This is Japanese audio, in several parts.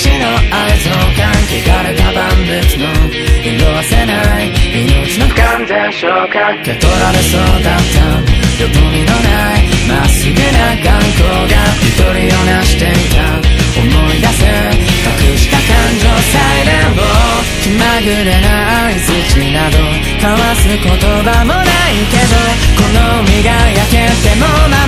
私の愛情感汚れた万物の色褪せない命の感電症受け取られそうだった。よどみのない。まっすぐな眼光がゆとりをなしていた思い出せ隠した感情サイレンを気まぐれな相槌など。交わす言葉もないけど。この身が焼けてもまい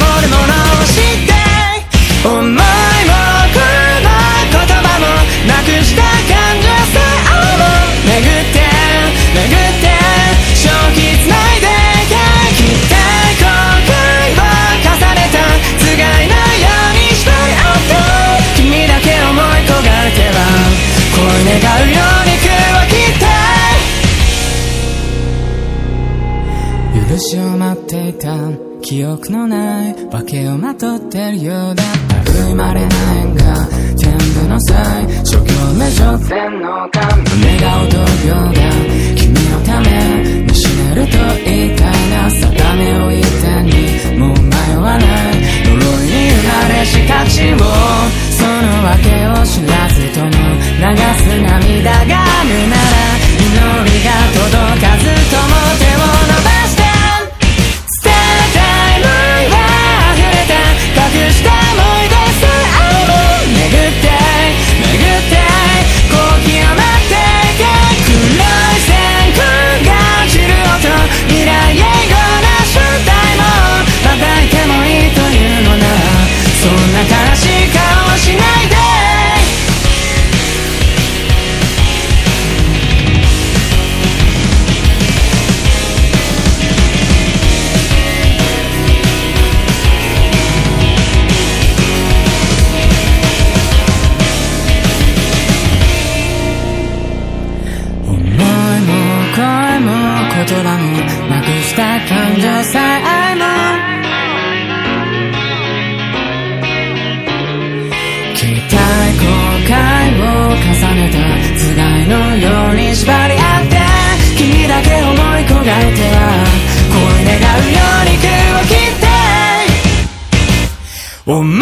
許しを待っていた。記憶のない化けをまとってるようだった。生まれないが全部の際諸行無常全能感胸が踊るようだ君のた。めに死ねると言いた。いな定めを一点にもう迷わない呪いに生まれし価値をその訳を知らずとも流す涙がした感情さえも期待後悔を重ねた頭蓋のように縛り合って君だけ思い焦がれては声願うように空を切って。お前